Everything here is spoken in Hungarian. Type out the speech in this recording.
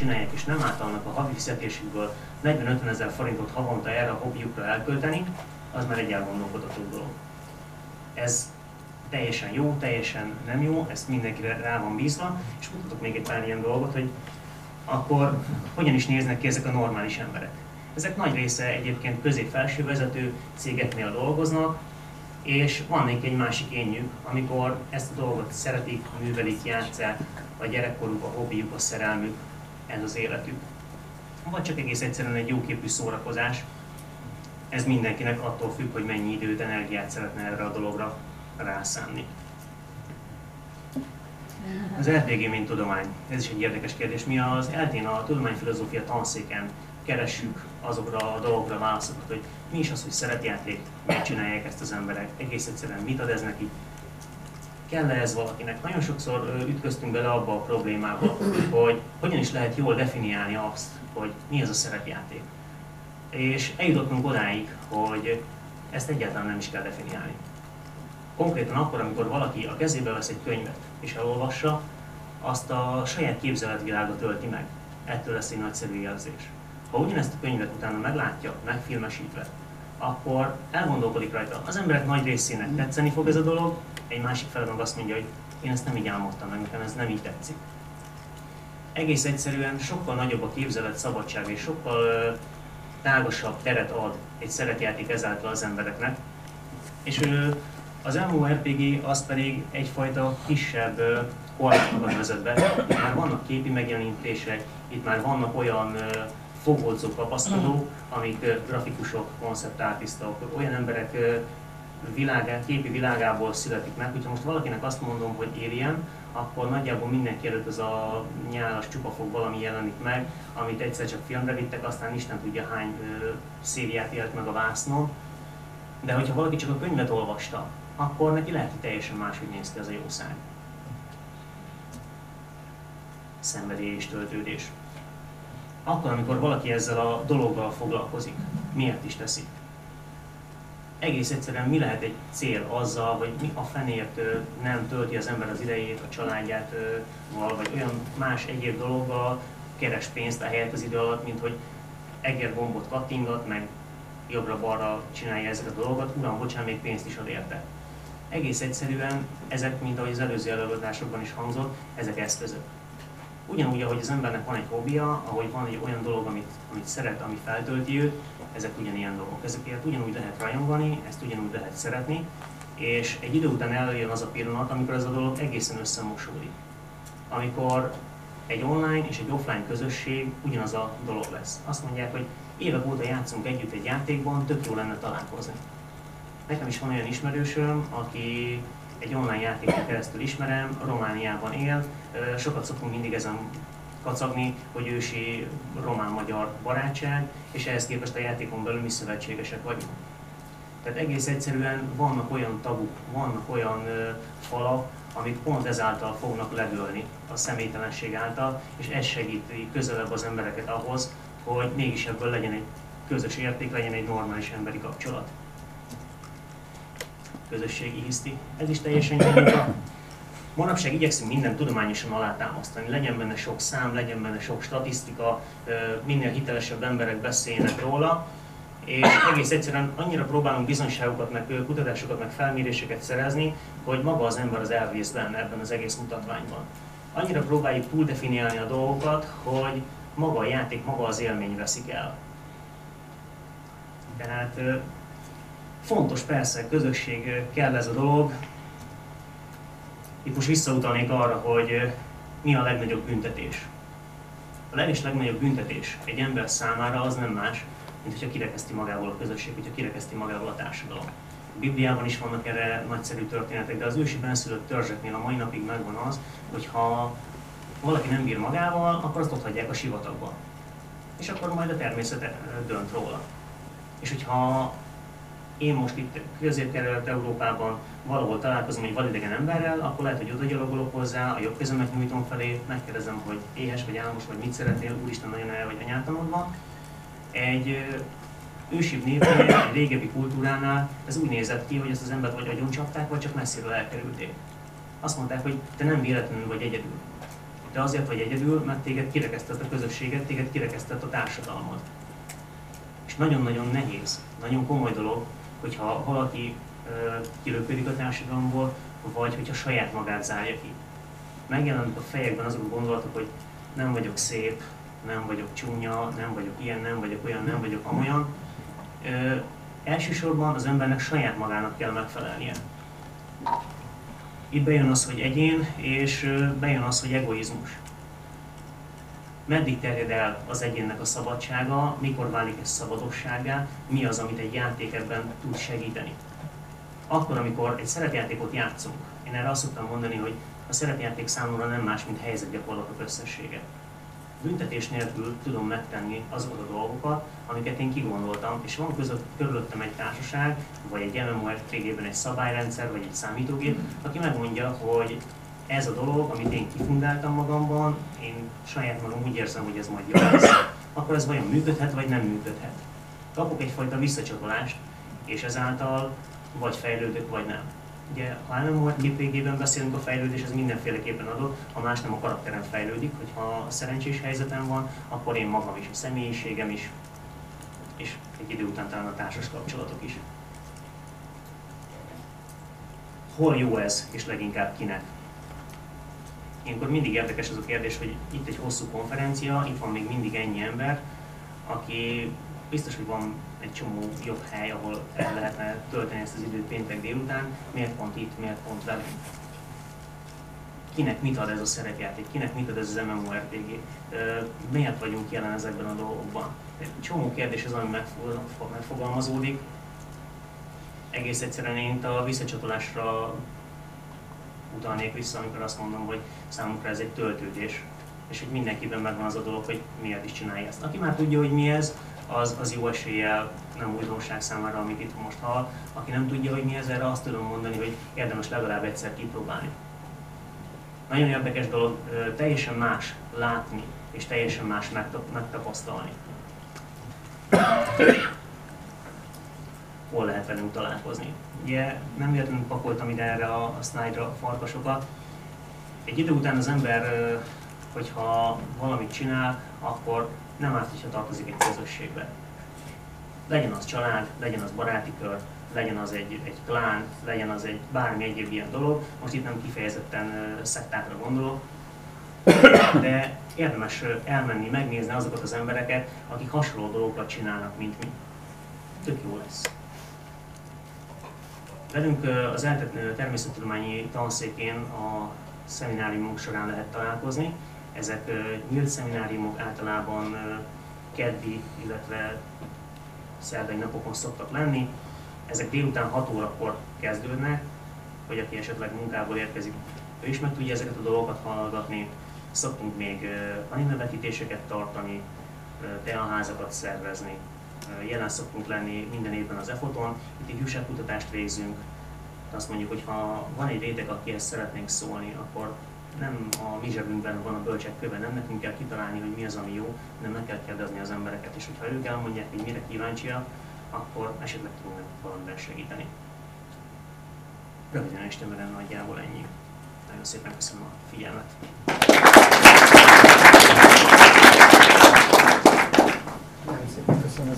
csinálják, és nem általnak a havi fizetésükből 40-50 ezer forintot havonta erre a hobbiukra elkölteni, az már egy elgondolkodható dolog. Ez teljesen jó, teljesen nem jó, ezt mindenkire rá van bízva, és mutatok még egy pár ilyen dolgot, hogy akkor hogyan is néznek ki ezek a normális emberek. Ezek nagy része egyébként közép-felső vezető cégeknél dolgoznak, és van még egy másik énjük, amikor ezt a dolgot szeretik, művelik, játszák, a gyerekkoruk, a hobbiuk, a szerelmük, ez az életük. Vagy csak egész egyszerűen egy jóképű szórakozás. Ez mindenkinek attól függ, hogy mennyi időt, energiát szeretne erre a dologra rászánni. Az LTG, mint tudomány. Ez is egy érdekes kérdés. Mi az eltén a tudományfilozófia tanszéken keressük azokra a dolgokra válaszokat, hogy mi is az, hogy szeretjáték, miért csinálják ezt az emberek, egész egyszerűen mit ad ez neki, kell ez valakinek? Nagyon sokszor ütköztünk bele abba a problémába, hogy hogyan is lehet jól definiálni azt, hogy mi ez a szerepjáték. És eljutottunk odáig, hogy ezt egyáltalán nem is kell definiálni. Konkrétan akkor, amikor valaki a kezébe vesz egy könyvet és elolvassa, azt a saját képzeletvilága tölti meg. Ettől lesz egy nagyszerű érzés. Ha ugyanezt a könyvet utána meglátja, megfilmesítve, akkor elgondolkodik rajta. Az emberek nagy részének tetszeni fog ez a dolog, egy másik fele meg azt mondja, hogy én ezt nem így álmodtam meg, nekem ez nem így tetszik. Egész egyszerűen sokkal nagyobb a képzelet szabadság, és sokkal tágasabb teret ad egy szeretjáték ezáltal az embereknek. És az MMORPG az pedig egyfajta kisebb korlátokat vezet be. Itt már vannak képi megjelenítések, itt már vannak olyan fogolcó kapaszkodók, amik grafikusok, konceptartistok, olyan emberek világá, képi világából születik meg. Hogyha most valakinek azt mondom, hogy Alien, akkor nagyjából mindenki előtt az a nyálas csupafog valami jelenik meg, amit egyszer csak filmre vittek, aztán Isten tudja hány ö, szériát élt meg a vásznon. De hogyha valaki csak a könyvet olvasta, akkor neki lehet, hogy teljesen máshogy néz ki az a jószág. Szenvedély és töltődés. Akkor, amikor valaki ezzel a dologgal foglalkozik, miért is teszi? Egész egyszerűen mi lehet egy cél azzal, hogy mi a fenért nem tölti az ember az idejét, a családját, vagy olyan más egyéb dologgal keres pénzt a helyet az idő alatt, mint hogy egér gombot kattingat, meg jobbra-balra csinálja ezeket a dolgokat, uram, bocsánat, még pénzt is ad érte. Egész egyszerűen ezek, mint ahogy az előző előadásokban is hangzott, ezek eszközök. Ugyanúgy, ahogy az embernek van egy hobbija, ahogy van egy olyan dolog, amit, amit szeret, ami feltölti őt, ezek ugyanilyen dolgok. Ezeket ugyanúgy lehet rajongani, ezt ugyanúgy lehet szeretni, és egy idő után eljön az a pillanat, amikor ez a dolog egészen összemosódik. Amikor egy online és egy offline közösség ugyanaz a dolog lesz. Azt mondják, hogy évek óta játszunk együtt egy játékban, tök jó lenne találkozni. Nekem is van olyan ismerősöm, aki egy online játékon keresztül ismerem, Romániában él, sokat szoktunk mindig ezen kacagni, hogy ősi román-magyar barátság, és ehhez képest a játékon belül mi szövetségesek vagyunk. Tehát egész egyszerűen vannak olyan tabuk, vannak olyan falak, amik pont ezáltal fognak ledőlni a személytelenség által, és ez segíti közelebb az embereket ahhoz, hogy mégis ebből legyen egy közös érték, legyen egy normális emberi kapcsolat. Közösségi hiszti. Ez is teljesen nyilván Manapság igyekszünk minden tudományosan alátámasztani, legyen benne sok szám, legyen benne sok statisztika, minél hitelesebb emberek beszéljenek róla, és egész egyszerűen annyira próbálunk bizonyságokat, meg kutatásokat, meg felméréseket szerezni, hogy maga az ember az elvész benne ebben az egész mutatványban. Annyira próbáljuk túldefiniálni a dolgokat, hogy maga a játék, maga az élmény veszik el. Tehát fontos persze, közösség kell ez a dolog, itt most visszautalnék arra, hogy mi a legnagyobb büntetés. A leges legnagyobb büntetés egy ember számára az nem más, mint hogyha kirekeszti magából a közösség, hogyha kirekeszti magából a társadalom. A Bibliában is vannak erre nagyszerű történetek, de az ősi benszülött törzseknél a mai napig megvan az, hogy ha valaki nem bír magával, akkor azt ott hagyják a sivatagba. És akkor majd a természet dönt róla. És hogyha én most itt közép Európában valahol találkozom egy vadidegen emberrel, akkor lehet, hogy oda hozzá, a jobb kezemet nyújtom felé, megkérdezem, hogy éhes vagy álmos, vagy mit szeretnél, úristen nagyon el vagy anyátanod van. Egy ősibb népnél, egy régebbi kultúránál ez úgy nézett ki, hogy ezt az embert vagy agyoncsapták, vagy csak messziről elkerülték. Azt mondták, hogy te nem véletlenül vagy egyedül. de azért vagy egyedül, mert téged kirekesztett a közösséget, téged kirekesztett a társadalmad. És nagyon-nagyon nehéz, nagyon komoly dolog, hogyha valaki kilöködik a társadalomból, vagy hogyha saját magát zárja ki. Megjelennek a fejekben azok a gondolatok, hogy nem vagyok szép, nem vagyok csúnya, nem vagyok ilyen, nem vagyok olyan, nem vagyok amolyan. Ö, elsősorban az embernek saját magának kell megfelelnie. Itt bejön az, hogy egyén, és bejön az, hogy egoizmus. Meddig terjed el az egyénnek a szabadsága, mikor válik ez szabadosságá, mi az, amit egy játék ebben tud segíteni. Akkor, amikor egy szerepjátékot játszunk, én erre azt szoktam mondani, hogy a szerepjáték számomra nem más, mint helyzetgyakorlatok összessége büntetés nélkül tudom megtenni azokat a dolgokat, amiket én kigondoltam, és van között, körülöttem egy társaság, vagy egy MMORPG-ben egy szabályrendszer, vagy egy számítógép, aki megmondja, hogy ez a dolog, amit én kifundáltam magamban, én saját magam úgy érzem, hogy ez majd jó lesz, akkor ez vajon működhet, vagy nem működhet. Kapok egyfajta visszacsatolást, és ezáltal vagy fejlődök, vagy nem. Ugye, ha MMORPG-ben beszélünk, a fejlődés ez mindenféleképpen adott, ha más nem a karakterem fejlődik, hogyha szerencsés helyzetem van, akkor én magam is, a személyiségem is, és egy idő után talán a társas kapcsolatok is. Hol jó ez, és leginkább kinek? Ilyenkor mindig érdekes az a kérdés, hogy itt egy hosszú konferencia, itt van még mindig ennyi ember, aki biztos, hogy van egy csomó jobb hely, ahol el lehetne tölteni ezt az időt péntek délután, miért pont itt, miért pont velünk. Kinek mit ad ez a szerepjáték, kinek mit ad ez az MMORPG, miért vagyunk jelen ezekben a dolgokban. Egy csomó kérdés az, ami megfogalmazódik. Egész egyszerűen én a visszacsatolásra utalnék vissza, amikor azt mondom, hogy számunkra ez egy töltődés, és hogy mindenkiben megvan az a dolog, hogy miért is csinálja ezt. Aki már tudja, hogy mi ez, az, az jó eséllyel nem újdonság számára, amit itt most hall. Aki nem tudja, hogy mi ez, erre azt tudom mondani, hogy érdemes legalább egyszer kipróbálni. Nagyon érdekes dolog, teljesen más látni, és teljesen más megtapasztalni. Hol lehet velünk találkozni? Ugye nem véletlenül pakoltam ide erre a, a slide-ra a farkasokat. Egy idő után az ember, hogyha valamit csinál, akkor nem árt, hogyha tartozik egy közösségbe. Legyen az család, legyen az baráti kör, legyen az egy, egy klán, legyen az egy bármi egyéb ilyen dolog. Most itt nem kifejezetten szektákra gondolok, de érdemes elmenni, megnézni azokat az embereket, akik hasonló dolgokat csinálnak, mint mi. Tök jó lesz. Velünk az eltető természettudományi tanszékén a szemináriumok során lehet találkozni. Ezek nyílt szemináriumok általában keddi, illetve szerdai napokon szoktak lenni. Ezek délután 6 órakor kezdődnek, hogy aki esetleg munkából érkezik, ő is meg tudja ezeket a dolgokat hallgatni. Szoktunk még animevetítéseket tartani, teaházakat szervezni. Jelen szoktunk lenni minden évben az EFOTON, itt ifjúságkutatást végzünk. Azt mondjuk, hogy ha van egy réteg, akihez szeretnénk szólni, akkor nem a mi zsebünkben van a bölcsek köve, nem nekünk kell kitalálni, hogy mi az, ami jó, hanem meg kell kérdezni az embereket, és hogyha ők elmondják, hogy mire kíváncsiak, akkor esetleg tudunk valamiben segíteni. Röviden és tömören nagyjából ennyi. Nagyon szépen köszönöm a figyelmet.